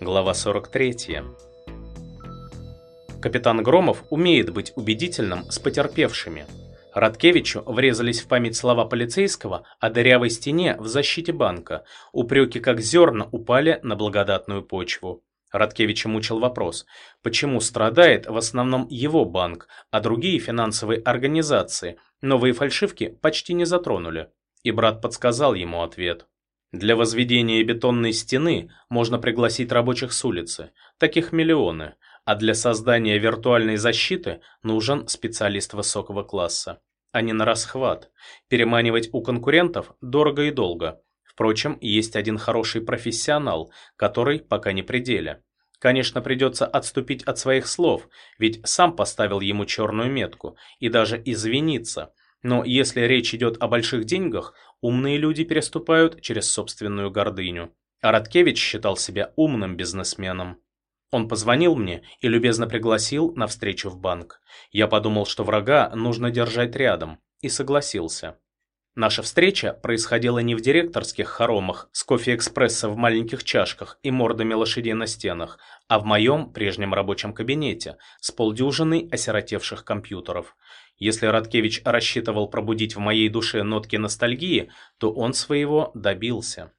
Глава 43. Капитан Громов умеет быть убедительным с потерпевшими. Радкевичу врезались в память слова полицейского о дырявой стене в защите банка. Упреки как зерна упали на благодатную почву. Радкевича мучил вопрос, почему страдает в основном его банк, а другие финансовые организации новые фальшивки почти не затронули. И брат подсказал ему ответ. Для возведения бетонной стены можно пригласить рабочих с улицы, таких миллионы, а для создания виртуальной защиты нужен специалист высокого класса. А не на расхват. Переманивать у конкурентов дорого и долго. Впрочем, есть один хороший профессионал, который пока не пределе. Конечно, придется отступить от своих слов, ведь сам поставил ему черную метку, и даже извиниться. Но если речь идет о больших деньгах, умные люди переступают через собственную гордыню. А Радкевич считал себя умным бизнесменом. Он позвонил мне и любезно пригласил на встречу в банк. Я подумал, что врага нужно держать рядом, и согласился. Наша встреча происходила не в директорских хоромах с кофе-экспресса в маленьких чашках и мордами лошадей на стенах, а в моем прежнем рабочем кабинете с полдюжиной осиротевших компьютеров. Если Радкевич рассчитывал пробудить в моей душе нотки ностальгии, то он своего добился.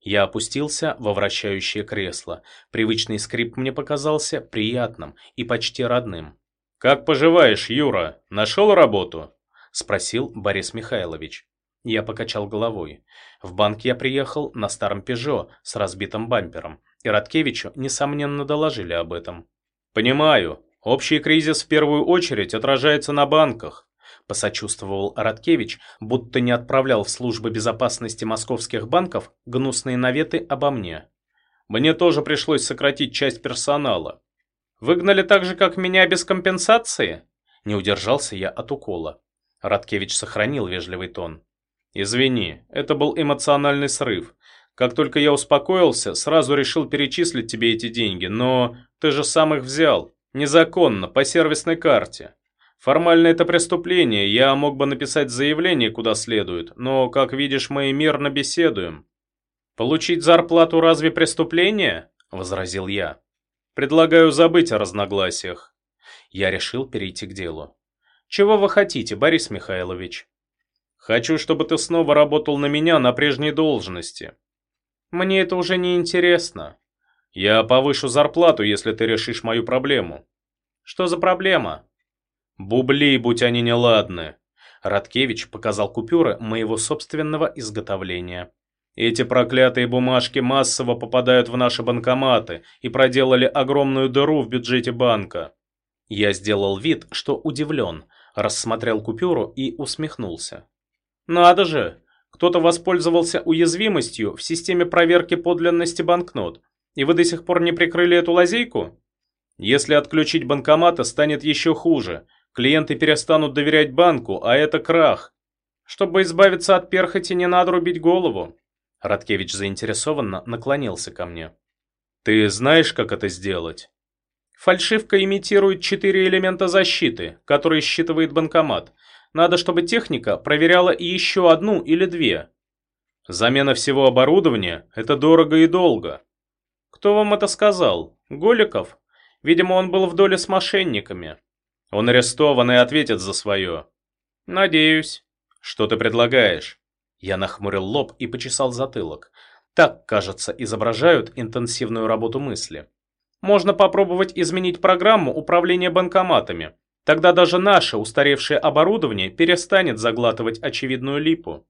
Я опустился во вращающее кресло. Привычный скрип мне показался приятным и почти родным. «Как поживаешь, Юра? Нашел работу?» – спросил Борис Михайлович. Я покачал головой. В банк я приехал на старом «Пежо» с разбитым бампером, и Радкевичу, несомненно, доложили об этом. «Понимаю. Общий кризис в первую очередь отражается на банках», посочувствовал Радкевич, будто не отправлял в службы безопасности московских банков гнусные наветы обо мне. «Мне тоже пришлось сократить часть персонала». «Выгнали так же, как меня, без компенсации?» Не удержался я от укола. Радкевич сохранил вежливый тон. «Извини, это был эмоциональный срыв. Как только я успокоился, сразу решил перечислить тебе эти деньги, но ты же сам их взял. Незаконно, по сервисной карте. Формально это преступление, я мог бы написать заявление куда следует, но, как видишь, мы мирно беседуем». «Получить зарплату разве преступление?» – возразил я. «Предлагаю забыть о разногласиях». Я решил перейти к делу. «Чего вы хотите, Борис Михайлович?» Хочу, чтобы ты снова работал на меня на прежней должности. Мне это уже не интересно. Я повышу зарплату, если ты решишь мою проблему. Что за проблема? Бубли, будь они неладны. Радкевич показал купюры моего собственного изготовления. Эти проклятые бумажки массово попадают в наши банкоматы и проделали огромную дыру в бюджете банка. Я сделал вид, что удивлен, рассмотрел купюру и усмехнулся. Надо же! Кто-то воспользовался уязвимостью в системе проверки подлинности банкнот, и вы до сих пор не прикрыли эту лазейку? Если отключить банкоматы, станет еще хуже. Клиенты перестанут доверять банку, а это крах. Чтобы избавиться от перхоти, не надо рубить голову. Радкевич заинтересованно наклонился ко мне. Ты знаешь, как это сделать? Фальшивка имитирует четыре элемента защиты, которые считывает банкомат. Надо, чтобы техника проверяла и еще одну или две. Замена всего оборудования – это дорого и долго. Кто вам это сказал? Голиков? Видимо, он был в доле с мошенниками. Он арестован и ответит за свое. Надеюсь. Что ты предлагаешь? Я нахмурил лоб и почесал затылок. Так, кажется, изображают интенсивную работу мысли. Можно попробовать изменить программу управления банкоматами. Тогда даже наше устаревшее оборудование перестанет заглатывать очевидную липу.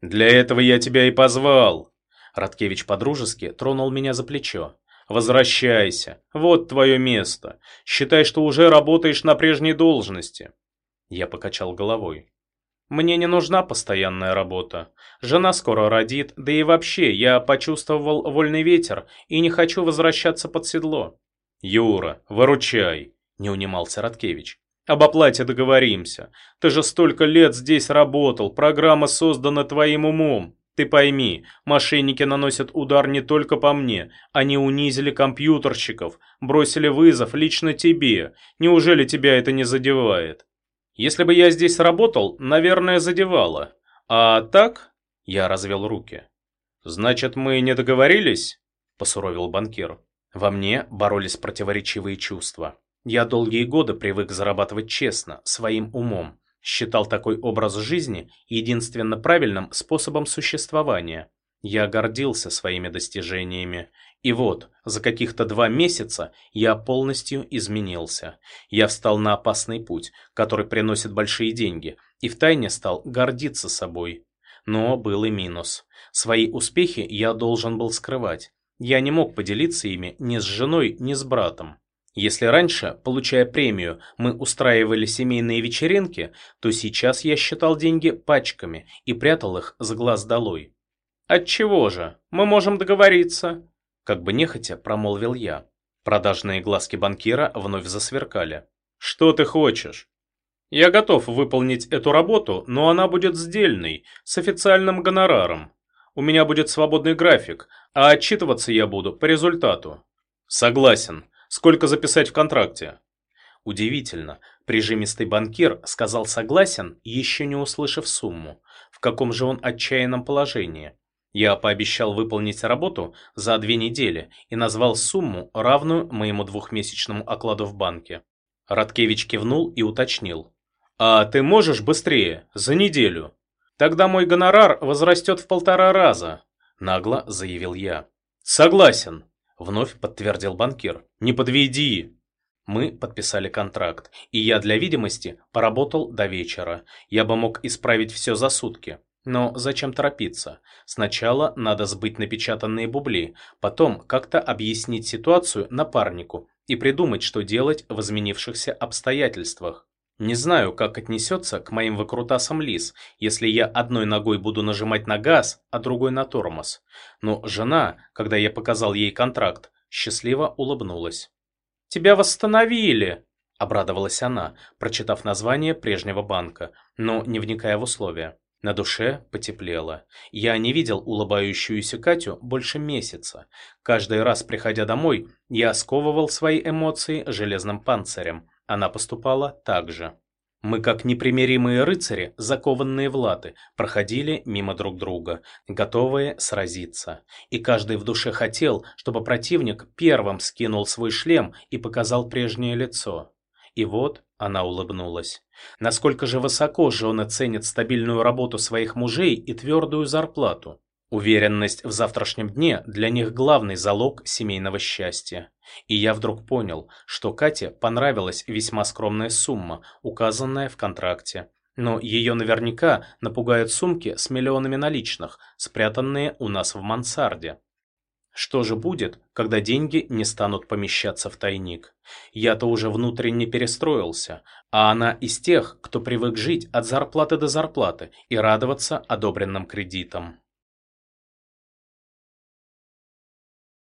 Для этого я тебя и позвал. Радкевич подружески тронул меня за плечо. Возвращайся. Вот твое место. Считай, что уже работаешь на прежней должности. Я покачал головой. Мне не нужна постоянная работа. Жена скоро родит, да и вообще я почувствовал вольный ветер и не хочу возвращаться под седло. Юра, выручай, не унимался Радкевич. Об оплате договоримся. Ты же столько лет здесь работал, программа создана твоим умом. Ты пойми, мошенники наносят удар не только по мне. Они унизили компьютерщиков, бросили вызов лично тебе. Неужели тебя это не задевает? Если бы я здесь работал, наверное, задевало. А так? Я развел руки. Значит, мы не договорились? Посуровил банкир. Во мне боролись противоречивые чувства. Я долгие годы привык зарабатывать честно, своим умом. Считал такой образ жизни единственно правильным способом существования. Я гордился своими достижениями. И вот, за каких-то два месяца я полностью изменился. Я встал на опасный путь, который приносит большие деньги, и втайне стал гордиться собой. Но был и минус. Свои успехи я должен был скрывать. Я не мог поделиться ими ни с женой, ни с братом. Если раньше, получая премию, мы устраивали семейные вечеринки, то сейчас я считал деньги пачками и прятал их с глаз долой. «Отчего же? Мы можем договориться», – как бы нехотя промолвил я. Продажные глазки банкира вновь засверкали. «Что ты хочешь?» «Я готов выполнить эту работу, но она будет сдельной, с официальным гонораром. У меня будет свободный график, а отчитываться я буду по результату». «Согласен. Сколько записать в контракте?» Удивительно, прижимистый банкир сказал согласен, еще не услышав сумму. В каком же он отчаянном положении? Я пообещал выполнить работу за две недели и назвал сумму, равную моему двухмесячному окладу в банке. Радкевич кивнул и уточнил. «А ты можешь быстрее, за неделю?» «Тогда мой гонорар возрастет в полтора раза», – нагло заявил я. «Согласен», Вновь подтвердил банкир. «Не подведи!» Мы подписали контракт, и я для видимости поработал до вечера. Я бы мог исправить все за сутки. Но зачем торопиться? Сначала надо сбыть напечатанные бубли, потом как-то объяснить ситуацию напарнику и придумать, что делать в изменившихся обстоятельствах. Не знаю, как отнесется к моим выкрутасам Лис, если я одной ногой буду нажимать на газ, а другой на тормоз. Но жена, когда я показал ей контракт, счастливо улыбнулась. «Тебя восстановили!» – обрадовалась она, прочитав название прежнего банка, но не вникая в условия. На душе потеплело. Я не видел улыбающуюся Катю больше месяца. Каждый раз, приходя домой, я сковывал свои эмоции железным панцирем – она поступала так же. Мы, как непримиримые рыцари, закованные в латы, проходили мимо друг друга, готовые сразиться. И каждый в душе хотел, чтобы противник первым скинул свой шлем и показал прежнее лицо. И вот она улыбнулась. Насколько же высоко жены ценят стабильную работу своих мужей и твердую зарплату. Уверенность в завтрашнем дне для них главный залог семейного счастья. И я вдруг понял, что Кате понравилась весьма скромная сумма, указанная в контракте. Но ее наверняка напугают сумки с миллионами наличных, спрятанные у нас в мансарде. Что же будет, когда деньги не станут помещаться в тайник? Я-то уже внутренне перестроился, а она из тех, кто привык жить от зарплаты до зарплаты и радоваться одобренным кредитам.